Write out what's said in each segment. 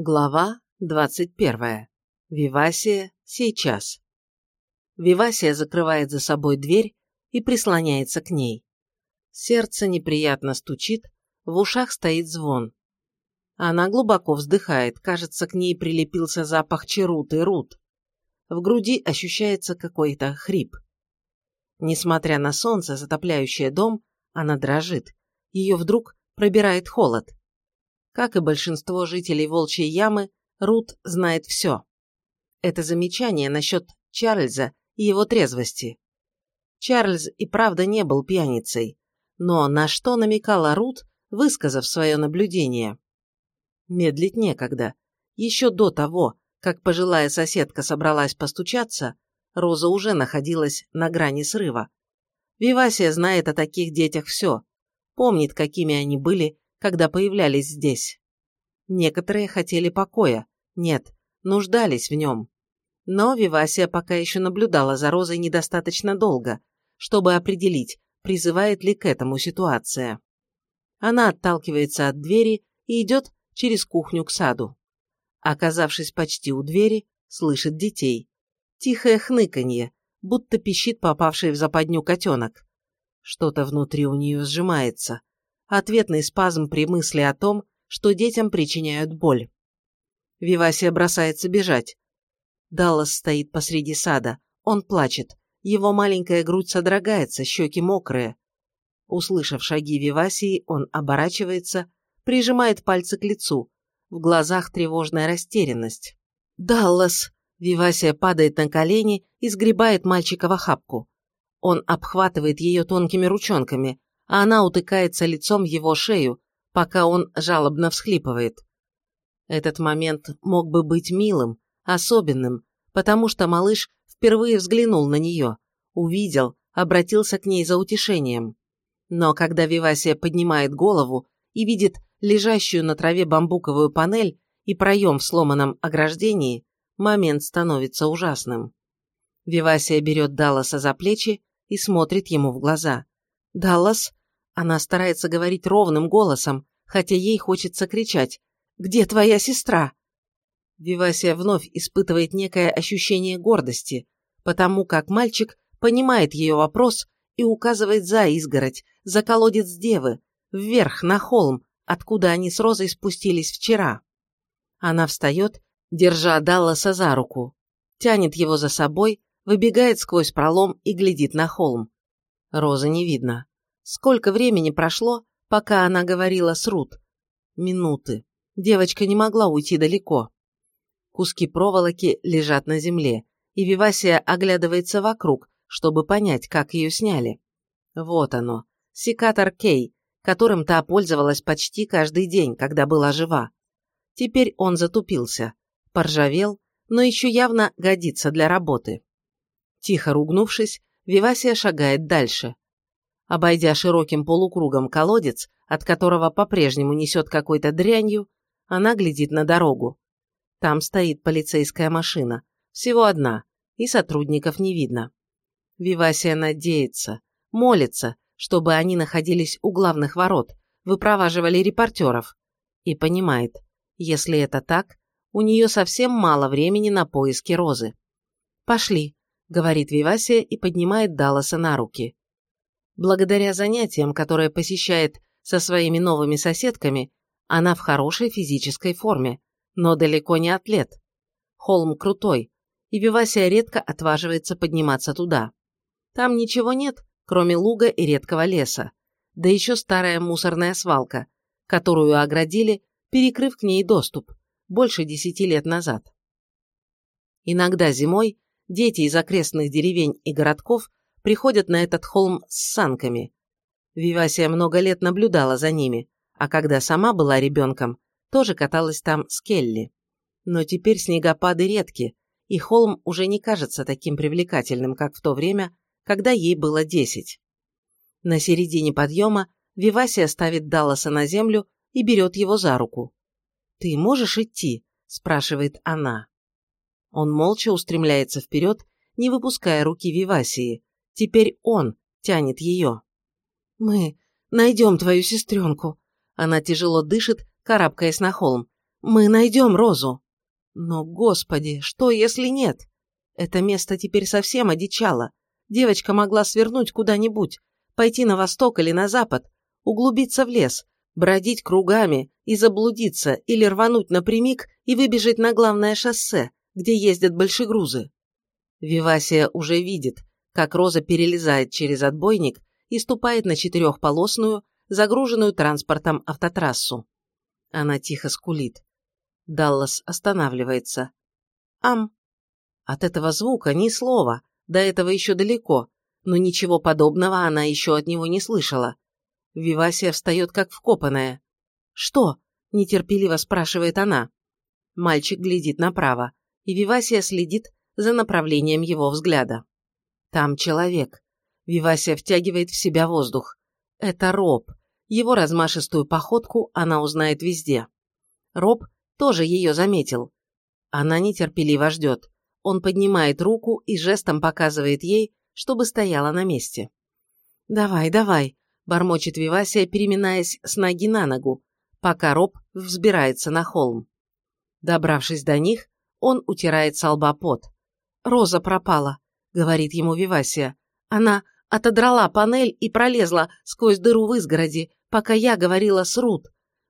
Глава 21. Вивасия сейчас. Вивасия закрывает за собой дверь и прислоняется к ней. Сердце неприятно стучит, в ушах стоит звон. Она глубоко вздыхает, кажется, к ней прилепился запах черут и рут. В груди ощущается какой-то хрип. Несмотря на солнце, затопляющее дом, она дрожит. Ее вдруг пробирает холод. Как и большинство жителей Волчьей Ямы, Рут знает все. Это замечание насчет Чарльза и его трезвости. Чарльз и правда не был пьяницей, но на что намекала Рут, высказав свое наблюдение? Медлить некогда. Еще до того, как пожилая соседка собралась постучаться, Роза уже находилась на грани срыва. Вивасия знает о таких детях все, помнит, какими они были когда появлялись здесь. Некоторые хотели покоя, нет, нуждались в нем. Но Вивасия пока еще наблюдала за Розой недостаточно долго, чтобы определить, призывает ли к этому ситуация. Она отталкивается от двери и идет через кухню к саду. Оказавшись почти у двери, слышит детей. Тихое хныканье, будто пищит попавший в западню котенок. Что-то внутри у нее сжимается ответный спазм при мысли о том, что детям причиняют боль. Вивасия бросается бежать. Даллас стоит посреди сада. Он плачет. Его маленькая грудь содрогается, щеки мокрые. Услышав шаги Вивасии, он оборачивается, прижимает пальцы к лицу. В глазах тревожная растерянность. «Даллас!» Вивасия падает на колени и сгребает мальчика в охапку. Он обхватывает ее тонкими ручонками а она утыкается лицом в его шею, пока он жалобно всхлипывает. Этот момент мог бы быть милым, особенным, потому что малыш впервые взглянул на нее, увидел, обратился к ней за утешением. Но когда Вивасия поднимает голову и видит лежащую на траве бамбуковую панель и проем в сломанном ограждении, момент становится ужасным. Вивасия берет Далласа за плечи и смотрит ему в глаза. Даллас она старается говорить ровным голосом, хотя ей хочется кричать «Где твоя сестра?». Вивасия вновь испытывает некое ощущение гордости, потому как мальчик понимает ее вопрос и указывает за изгородь, за колодец девы, вверх, на холм, откуда они с Розой спустились вчера. Она встает, держа Далласа за руку, тянет его за собой, выбегает сквозь пролом и глядит на холм. Розы не видно. Сколько времени прошло, пока она говорила с Рут? Минуты. Девочка не могла уйти далеко. Куски проволоки лежат на земле, и Вивасия оглядывается вокруг, чтобы понять, как ее сняли. Вот оно, секатор Кей, которым та пользовалась почти каждый день, когда была жива. Теперь он затупился, поржавел, но еще явно годится для работы. Тихо ругнувшись, Вивасия шагает дальше. Обойдя широким полукругом колодец, от которого по-прежнему несет какой-то дрянью, она глядит на дорогу. Там стоит полицейская машина, всего одна, и сотрудников не видно. Вивасия надеется, молится, чтобы они находились у главных ворот, выпроваживали репортеров. И понимает, если это так, у нее совсем мало времени на поиски Розы. «Пошли», — говорит Вивасия и поднимает Далласа на руки. Благодаря занятиям, которые посещает со своими новыми соседками, она в хорошей физической форме, но далеко не атлет. Холм крутой, и Вивасия редко отваживается подниматься туда. Там ничего нет, кроме луга и редкого леса, да еще старая мусорная свалка, которую оградили, перекрыв к ней доступ, больше десяти лет назад. Иногда зимой дети из окрестных деревень и городков приходят на этот холм с санками. Вивасия много лет наблюдала за ними, а когда сама была ребенком, тоже каталась там с Келли. Но теперь снегопады редки, и холм уже не кажется таким привлекательным, как в то время, когда ей было десять. На середине подъема Вивасия ставит Далласа на землю и берет его за руку. «Ты можешь идти?» – спрашивает она. Он молча устремляется вперед, не выпуская руки Вивасии, Теперь он тянет ее. «Мы найдем твою сестренку». Она тяжело дышит, карабкаясь на холм. Мы найдем Розу. Но, господи, что если нет? Это место теперь совсем одичало. Девочка могла свернуть куда-нибудь, пойти на восток или на запад, углубиться в лес, бродить кругами и заблудиться или рвануть напрямик и выбежать на главное шоссе, где ездят большегрузы. Вивасия уже видит, как Роза перелезает через отбойник и ступает на четырехполосную, загруженную транспортом автотрассу. Она тихо скулит. Даллас останавливается. Ам. От этого звука ни слова, до этого еще далеко, но ничего подобного она еще от него не слышала. Вивасия встает как вкопанная. «Что?» – нетерпеливо спрашивает она. Мальчик глядит направо, и Вивасия следит за направлением его взгляда. Там человек. Вивасия втягивает в себя воздух. Это Роб. Его размашистую походку она узнает везде. Роб тоже ее заметил. Она нетерпеливо ждет. Он поднимает руку и жестом показывает ей, чтобы стояла на месте. «Давай, давай», – бормочет Вивасия, переминаясь с ноги на ногу, пока Роб взбирается на холм. Добравшись до них, он утирает с лба пот. «Роза пропала», — говорит ему Вивасия. «Она отодрала панель и пролезла сквозь дыру в изгороди, пока я говорила с Рут.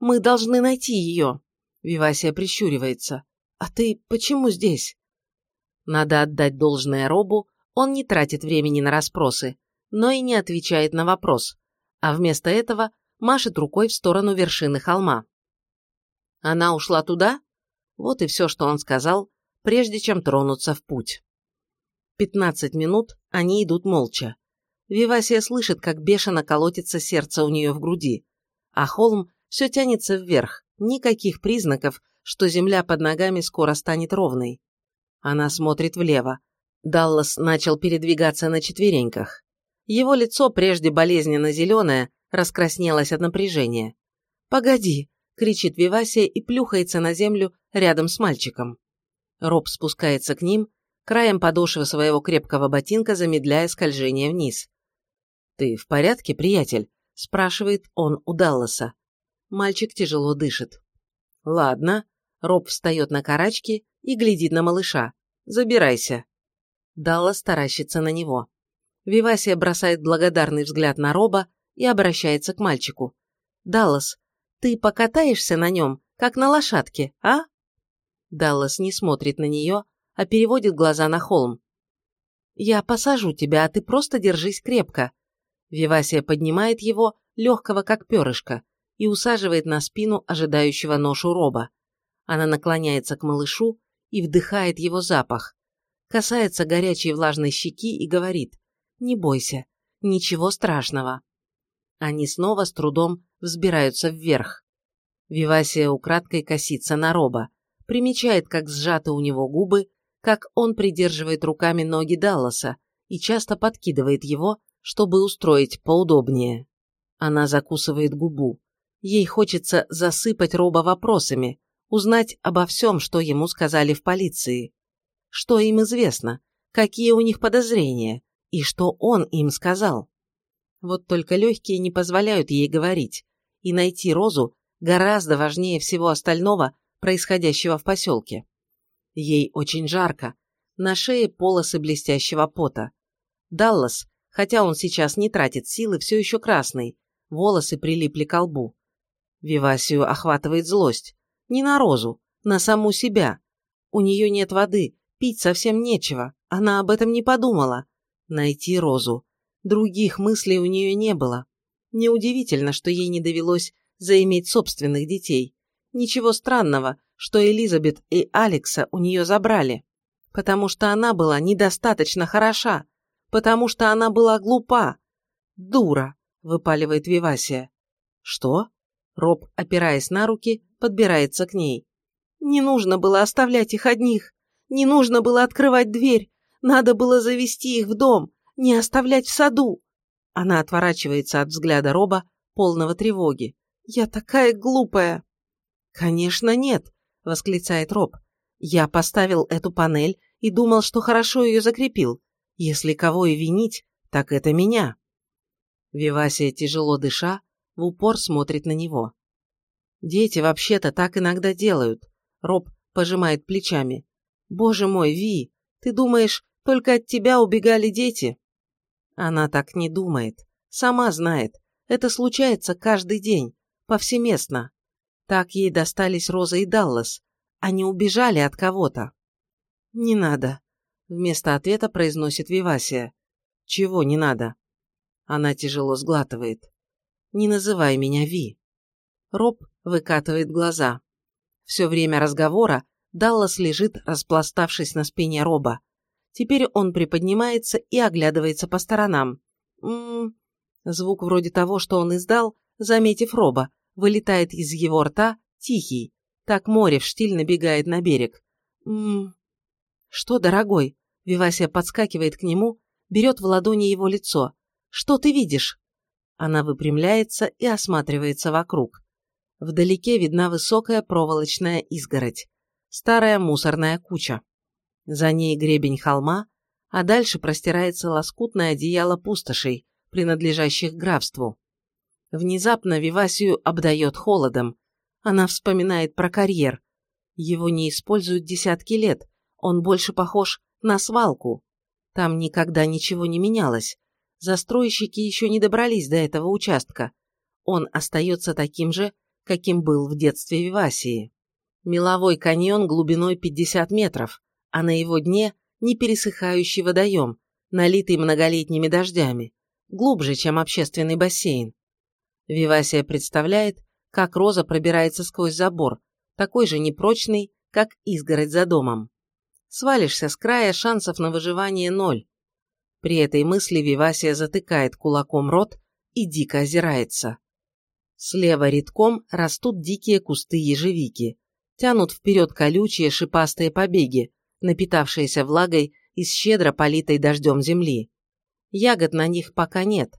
Мы должны найти ее». Вивасия прищуривается. «А ты почему здесь?» Надо отдать должное Робу, он не тратит времени на расспросы, но и не отвечает на вопрос, а вместо этого машет рукой в сторону вершины холма. Она ушла туда? Вот и все, что он сказал, прежде чем тронуться в путь. Пятнадцать минут они идут молча. Вивасия слышит, как бешено колотится сердце у нее в груди, а холм все тянется вверх, никаких признаков, что земля под ногами скоро станет ровной. Она смотрит влево. Даллас начал передвигаться на четвереньках. Его лицо, прежде болезненно зеленое, раскраснелось от напряжения. «Погоди!» – кричит Вивасия и плюхается на землю рядом с мальчиком. Роб спускается к ним, краем подошвы своего крепкого ботинка замедляя скольжение вниз. «Ты в порядке, приятель?» – спрашивает он у Далласа. Мальчик тяжело дышит. «Ладно». Роб встает на карачки и глядит на малыша. «Забирайся». Даллас таращится на него. Вивасия бросает благодарный взгляд на Роба и обращается к мальчику. «Даллас, ты покатаешься на нем, как на лошадке, а?» Даллас не смотрит на нее, а переводит глаза на холм. «Я посажу тебя, а ты просто держись крепко». Вивасия поднимает его, легкого как перышко, и усаживает на спину ожидающего ношу роба. Она наклоняется к малышу и вдыхает его запах, касается горячей влажной щеки и говорит «Не бойся, ничего страшного». Они снова с трудом взбираются вверх. Вивасия украдкой косится на роба примечает, как сжаты у него губы, как он придерживает руками ноги Далласа и часто подкидывает его, чтобы устроить поудобнее. Она закусывает губу. Ей хочется засыпать Роба вопросами, узнать обо всем, что ему сказали в полиции. Что им известно, какие у них подозрения и что он им сказал. Вот только легкие не позволяют ей говорить, и найти Розу гораздо важнее всего остального происходящего в поселке. Ей очень жарко, на шее полосы блестящего пота. Даллас, хотя он сейчас не тратит силы, все еще красный, волосы прилипли к лбу. Вивасию охватывает злость. Не на Розу, на саму себя. У нее нет воды, пить совсем нечего, она об этом не подумала. Найти Розу. Других мыслей у нее не было. Неудивительно, что ей не довелось заиметь собственных детей. Ничего странного, что Элизабет и Алекса у нее забрали. Потому что она была недостаточно хороша. Потому что она была глупа. Дура, выпаливает Вивасия. Что? Роб, опираясь на руки, подбирается к ней. Не нужно было оставлять их одних. Не нужно было открывать дверь. Надо было завести их в дом, не оставлять в саду. Она отворачивается от взгляда Роба, полного тревоги. «Я такая глупая!» «Конечно нет», – восклицает Роб. «Я поставил эту панель и думал, что хорошо ее закрепил. Если кого и винить, так это меня». Вивасия, тяжело дыша, в упор смотрит на него. Дети вообще-то так иногда делают. Роб пожимает плечами. Боже мой, Ви, ты думаешь, только от тебя убегали дети? Она так не думает. Сама знает. Это случается каждый день, повсеместно. Так ей достались Роза и Даллас. Они убежали от кого-то. «Не надо», — вместо ответа произносит Вивасия. «Чего не надо?» Она тяжело сглатывает. «Не называй меня Ви». Роб выкатывает глаза. Все время разговора Даллас лежит, распластавшись на спине Роба. Теперь он приподнимается и оглядывается по сторонам. «М-м-м...» Звук вроде того, что он издал, заметив Роба, вылетает из его рта, тихий. Так море в штиль набегает на берег. «М-м...» «Что, дорогой?» Вивасия подскакивает к нему, берет в ладони его лицо. «Что ты видишь?» Она выпрямляется и осматривается вокруг. Вдалеке видна высокая проволочная изгородь. Старая мусорная куча. За ней гребень холма, а дальше простирается лоскутное одеяло пустошей, принадлежащих графству. Внезапно Вивасию обдает холодом. Она вспоминает про карьер. Его не используют десятки лет, он больше похож на свалку. Там никогда ничего не менялось. Застройщики еще не добрались до этого участка. Он остается таким же, каким был в детстве Вивасии. Меловой каньон глубиной 50 метров, а на его дне непересыхающий водоем, налитый многолетними дождями, глубже, чем общественный бассейн. Вивасия представляет, как Роза пробирается сквозь забор, такой же непрочный, как изгородь за домом. Свалишься с края, шансов на выживание ноль. При этой мысли Вивасия затыкает кулаком рот и дико озирается. Слева редком растут дикие кусты ежевики, тянут вперед колючие шипастые побеги, напитавшиеся влагой из щедро политой дождем земли. Ягод на них пока нет.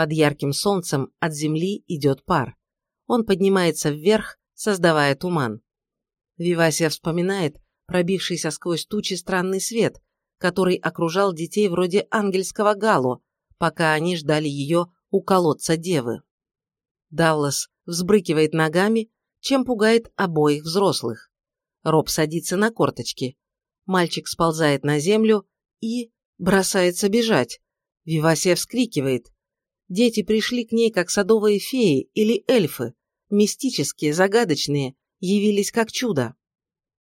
Под ярким солнцем от земли идет пар. Он поднимается вверх, создавая туман. Вивасия вспоминает пробившийся сквозь тучи странный свет, который окружал детей вроде ангельского гало, пока они ждали ее у колодца девы. Даллас взбрыкивает ногами, чем пугает обоих взрослых. Роб садится на корточки. Мальчик сползает на землю и бросается бежать. Вивасия вскрикивает. Дети пришли к ней как садовые феи или эльфы, мистические, загадочные, явились как чудо.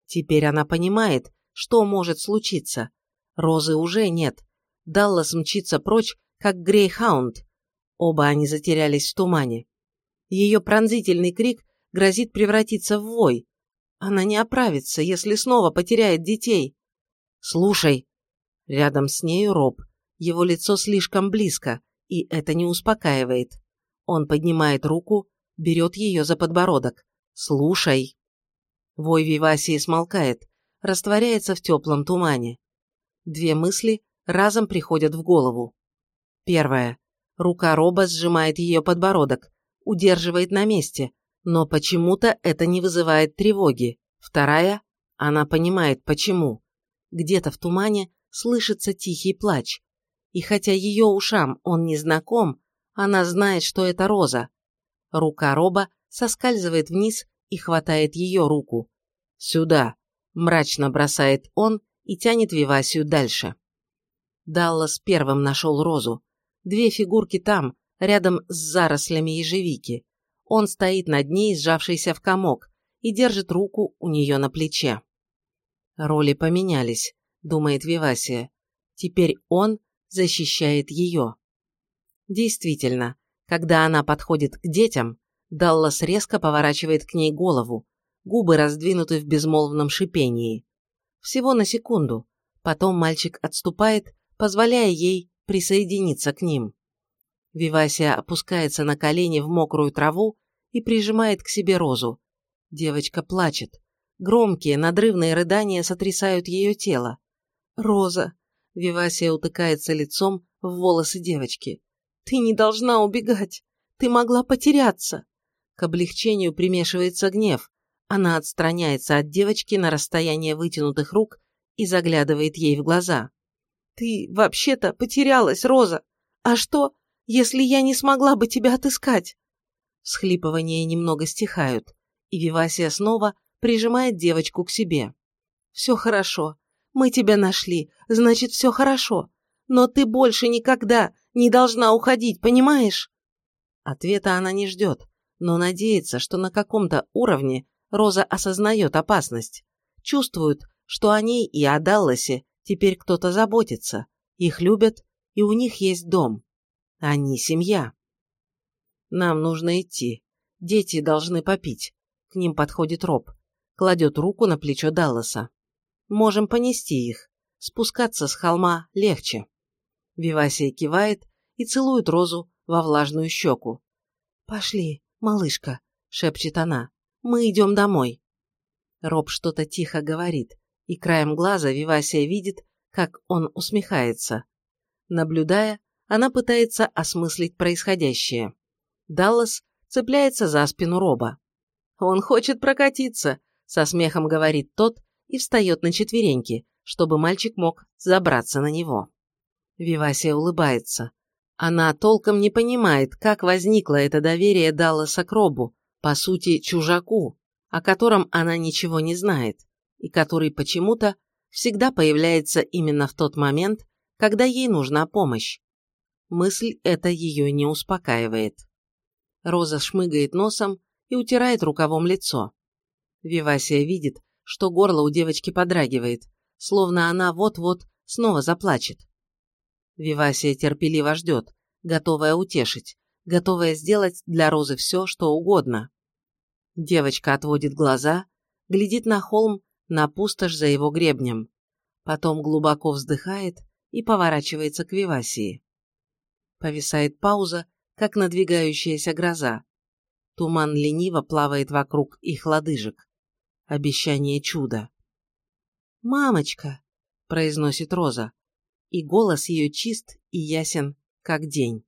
Теперь она понимает, что может случиться. Розы уже нет. Даллас мчится прочь, как грейхаунд. Оба они затерялись в тумане. Ее пронзительный крик грозит превратиться в вой. Она не оправится, если снова потеряет детей. «Слушай!» Рядом с нею Роб. Его лицо слишком близко, и это не успокаивает. Он поднимает руку, берет ее за подбородок. «Слушай!» Вой Вивасии смолкает, растворяется в теплом тумане. Две мысли разом приходят в голову. Первая. Рука Роба сжимает ее подбородок, удерживает на месте, но почему-то это не вызывает тревоги. Вторая. Она понимает, почему. Где-то в тумане слышится тихий плач. И хотя ее ушам он не знаком, она знает, что это Роза. Рука Роба соскальзывает вниз и хватает ее руку. «Сюда!» – мрачно бросает он и тянет Вивасию дальше. Даллас первым нашел Розу. Две фигурки там, рядом с зарослями ежевики. Он стоит над ней, сжавшийся в комок, и держит руку у нее на плече. Роли поменялись, думает Вивасия. Теперь он защищает ее. Действительно, когда она подходит к детям, Даллас резко поворачивает к ней голову, губы раздвинуты в безмолвном шипении. Всего на секунду. Потом мальчик отступает, позволяя ей присоединиться к ним. Вивасия опускается на колени в мокрую траву и прижимает к себе розу. Девочка плачет. Громкие, надрывные рыдания сотрясают ее тело. «Роза!» Вивасия утыкается лицом в волосы девочки. «Ты не должна убегать! Ты могла потеряться!» К облегчению примешивается гнев. Она отстраняется от девочки на расстояние вытянутых рук и заглядывает ей в глаза. «Ты вообще-то потерялась, Роза! А что, если я не смогла бы тебя отыскать?» Схлипывания немного стихают. и Вивасия снова прижимает девочку к себе. «Все хорошо. Мы тебя нашли, значит, все хорошо. Но ты больше никогда не должна уходить, понимаешь?» Ответа она не ждет, но надеется, что на каком-то уровне Роза осознает опасность. Чувствует, что о ней и о Далласе теперь кто-то заботится, их любят, и у них есть дом. Они семья. Нам нужно идти. Дети должны попить. К ним подходит Роб. Кладет руку на плечо Далласа. Можем понести их. Спускаться с холма легче. Вивасия кивает и целует Розу во влажную щеку. «Пошли, малышка», — шепчет она. «Мы идем домой». Роб что-то тихо говорит, и краем глаза Вивасия видит, как он усмехается. Наблюдая, она пытается осмыслить происходящее. Даллас цепляется за спину Роба. «Он хочет прокатиться», — со смехом говорит тот и встает на четвереньки, чтобы мальчик мог забраться на него. Вивасия улыбается. Она толком не понимает, как возникло это доверие Далласа к Робу, по сути, чужаку, о котором она ничего не знает, и который почему-то всегда появляется именно в тот момент, когда ей нужна помощь. Мысль эта ее не успокаивает. Роза шмыгает носом и утирает рукавом лицо. Вивасия видит, что горло у девочки подрагивает, словно она вот-вот снова заплачет. Вивасия терпеливо ждет, готовая утешить, готовая сделать для Розы все, что угодно. Девочка отводит глаза, глядит на холм, на пустошь за его гребнем. Потом глубоко вздыхает и поворачивается к Вивасии. Повисает пауза, как надвигающаяся гроза. Туман лениво плавает вокруг их лодыжек. Обещание чуда. «Мамочка!» – произносит Роза и голос ее чист и ясен, как день.